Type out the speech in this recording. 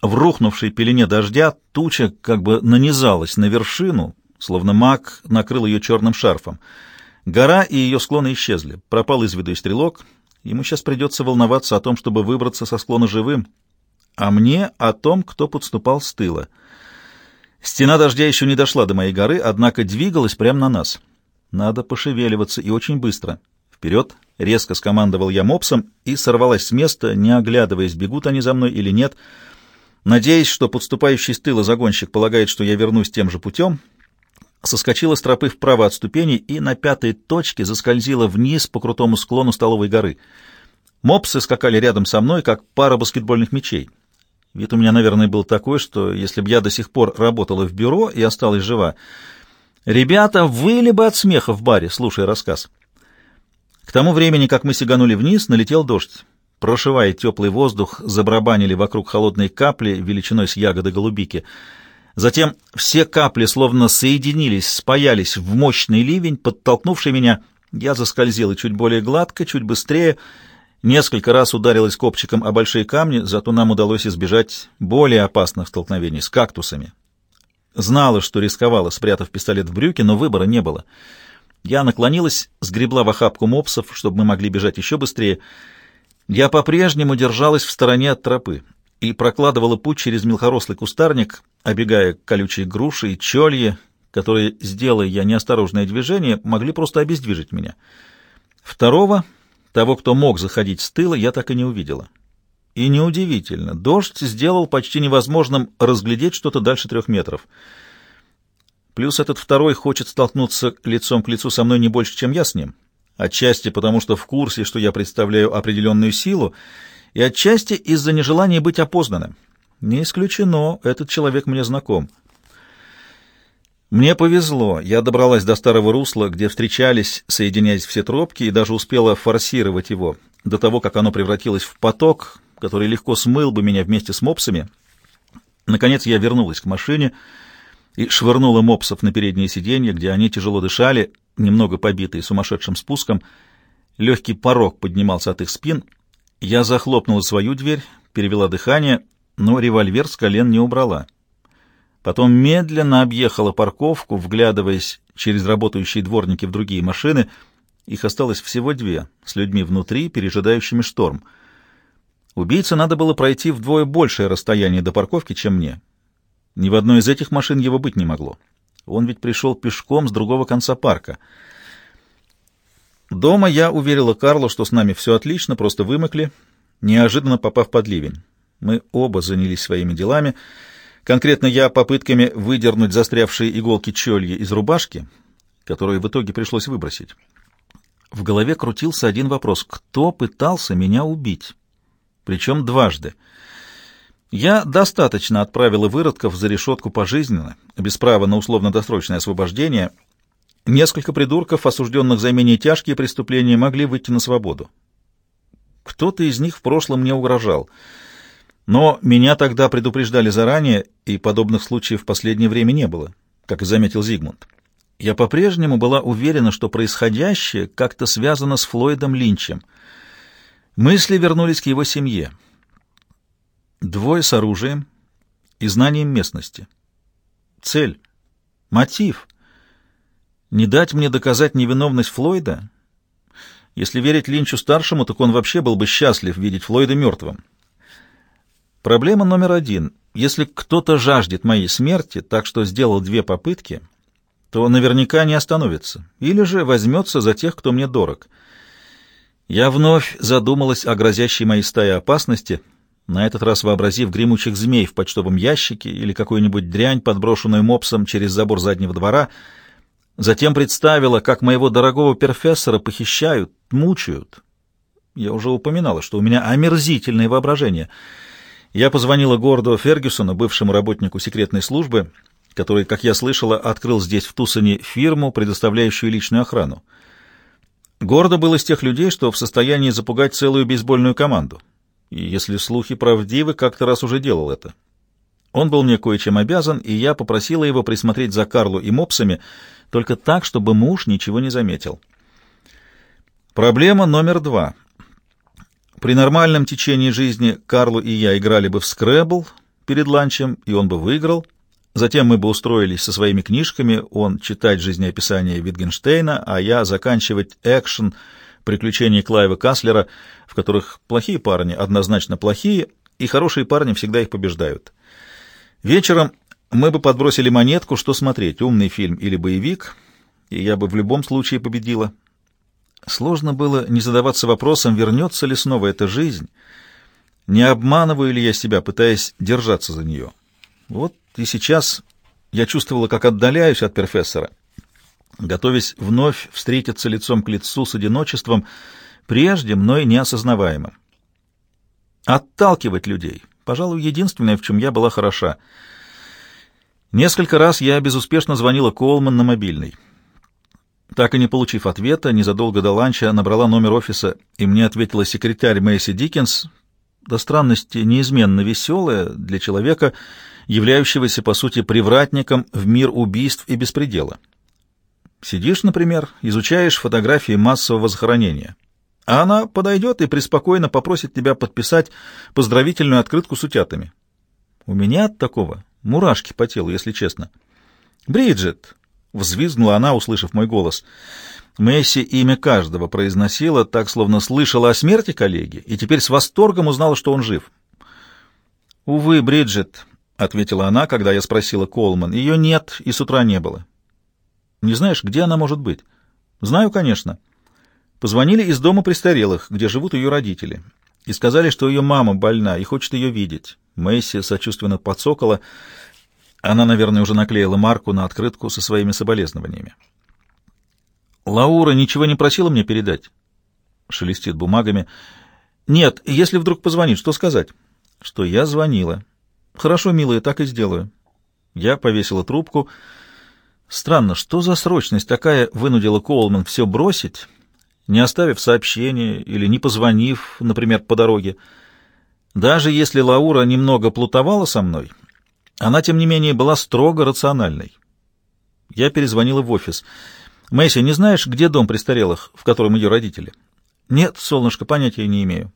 В рухнувшей пелене дождя туча как бы нанизалась на вершину, словно маг накрыл ее черным шарфом. Гора и ее склоны исчезли. Пропал из виду и стрелок. Ему сейчас придется волноваться о том, чтобы выбраться со склона живым, а мне о том, кто подступал с тыла. Стена дождя еще не дошла до моей горы, однако двигалась прямо на нас. Надо пошевеливаться и очень быстро. Вперед! Резко скомандовал я мопсом и сорвалась с места, не оглядываясь, бегут они за мной или нет. Надеясь, что подступающий с тыла загонщик полагает, что я вернусь тем же путем, соскочила с тропы вправо от ступеней и на пятой точке заскользила вниз по крутому склону столовой горы. Мопсы скакали рядом со мной, как пара баскетбольных мячей. Вид у меня, наверное, был такой, что если бы я до сих пор работала в бюро и осталась жива, ребята выли бы от смеха в баре, слушая рассказ. К тому времени, как мы сиганули вниз, налетел дождь. Прошивая теплый воздух, забарабанили вокруг холодной капли величиной с ягоды голубики. Затем все капли словно соединились, спаялись в мощный ливень, подтолкнувший меня. Я заскользила чуть более гладко, чуть быстрее, несколько раз ударилась копчиком о большие камни, зато нам удалось избежать более опасных столкновений с кактусами. Знала, что рисковала, спрятав пистолет в брюки, но выбора не было — я наклонилась, сгребла в охапку мопсов, чтобы мы могли бежать еще быстрее. Я по-прежнему держалась в стороне от тропы и прокладывала путь через мелкорослый кустарник, обегая колючие груши и чольи, которые, сделая я неосторожное движение, могли просто обездвижить меня. Второго, того, кто мог заходить с тыла, я так и не увидела. И неудивительно, дождь сделал почти невозможным разглядеть что-то дальше трех метров — Плюс этот второй хочет столкнуться лицом к лицу со мной не больше, чем я с ним. Отчасти потому, что в курсе, что я представляю определенную силу, и отчасти из-за нежелания быть опознанным. Не исключено, этот человек мне знаком. Мне повезло, я добралась до старого русла, где встречались, соединяясь все тропки, и даже успела форсировать его до того, как оно превратилось в поток, который легко смыл бы меня вместе с мопсами. Наконец я вернулась к машине — и швырнула мопсов на переднее сиденье, где они тяжело дышали, немного побитые сумасшедшим спуском. Легкий порог поднимался от их спин. Я захлопнула свою дверь, перевела дыхание, но револьвер с колен не убрала. Потом медленно объехала парковку, вглядываясь через работающие дворники в другие машины. Их осталось всего две, с людьми внутри, пережидающими шторм. Убийце надо было пройти вдвое большее расстояние до парковки, чем мне. Ни в одной из этих машин его быть не могло. Он ведь пришел пешком с другого конца парка. Дома я уверила Карлу, что с нами все отлично, просто вымокли, неожиданно попав под ливень. Мы оба занялись своими делами. Конкретно я попытками выдернуть застрявшие иголки чольи из рубашки, которую в итоге пришлось выбросить. В голове крутился один вопрос. Кто пытался меня убить? Причем дважды. Я достаточно отправила выродков за решетку пожизненно, без права на условно-досрочное освобождение. Несколько придурков, осужденных за менее тяжкие преступления, могли выйти на свободу. Кто-то из них в прошлом мне угрожал. Но меня тогда предупреждали заранее, и подобных случаев в последнее время не было, как и заметил Зигмунд. Я по-прежнему была уверена, что происходящее как-то связано с Флойдом Линчем. Мысли вернулись к его семье. Двое с оружием и знанием местности. Цель. Мотив. Не дать мне доказать невиновность Флойда? Если верить Линчу-старшему, так он вообще был бы счастлив видеть Флойда мертвым. Проблема номер один. Если кто-то жаждет моей смерти, так что сделал две попытки, то наверняка не остановится, или же возьмется за тех, кто мне дорог. Я вновь задумалась о грозящей моей стае опасности — на этот раз вообразив гремучих змей в почтовом ящике или какую-нибудь дрянь, подброшенную мопсом через забор заднего двора. Затем представила, как моего дорогого профессора похищают, мучают. Я уже упоминала, что у меня омерзительное воображение. Я позвонила Гордо Фергюсону, бывшему работнику секретной службы, который, как я слышала, открыл здесь, в Тусоне, фирму, предоставляющую личную охрану. Гордо был из тех людей, что в состоянии запугать целую бейсбольную команду и, если слухи правдивы, как-то раз уже делал это. Он был мне кое-чем обязан, и я попросила его присмотреть за Карлу и мопсами, только так, чтобы муж ничего не заметил. Проблема номер два. При нормальном течении жизни Карлу и я играли бы в скрэбл, перед ланчем, и он бы выиграл. Затем мы бы устроились со своими книжками, он читать жизнеописание Витгенштейна, а я заканчивать экшен приключения Клайва Каслера, в которых плохие парни однозначно плохие, и хорошие парни всегда их побеждают. Вечером мы бы подбросили монетку, что смотреть, умный фильм или боевик, и я бы в любом случае победила. Сложно было не задаваться вопросом, вернется ли снова эта жизнь, не обманываю ли я себя, пытаясь держаться за нее. Вот и сейчас я чувствовала, как отдаляюсь от профессора, готовясь вновь встретиться лицом к лицу с одиночеством, прежде мной неосознаваемым. Отталкивать людей, пожалуй, единственное, в чем я была хороша. Несколько раз я безуспешно звонила Колман на мобильный. Так и не получив ответа, незадолго до ланча набрала номер офиса, и мне ответила секретарь Мэйси Диккенс, до странности неизменно веселая для человека, являющегося, по сути, привратником в мир убийств и беспредела. Сидишь, например, изучаешь фотографии массового захоронения, а она подойдет и преспокойно попросит тебя подписать поздравительную открытку с утятами. У меня от такого мурашки по телу, если честно. «Бриджит!» — взвизгнула она, услышав мой голос — Месси имя каждого произносила, так словно слышала о смерти коллеги, и теперь с восторгом узнала, что он жив. «Увы, Бриджит», — ответила она, когда я спросила Колман, — «ее нет и с утра не было». «Не знаешь, где она может быть?» «Знаю, конечно». Позвонили из дома престарелых, где живут ее родители, и сказали, что ее мама больна и хочет ее видеть. Мэйси сочувственно подсокола. Она, наверное, уже наклеила марку на открытку со своими соболезнованиями. Лаура ничего не просила мне передать? Шелестит бумагами. Нет, если вдруг позвонит, что сказать? Что я звонила. Хорошо, милая, так и сделаю. Я повесила трубку. Странно, что за срочность такая вынудила Коулман все бросить, не оставив сообщения или не позвонив, например, по дороге. Даже если Лаура немного плутовала со мной, она, тем не менее, была строго рациональной. Я перезвонила в офис — Мэйси, не знаешь, где дом престарелых, в котором ее родители? Нет, солнышко, понятия не имею.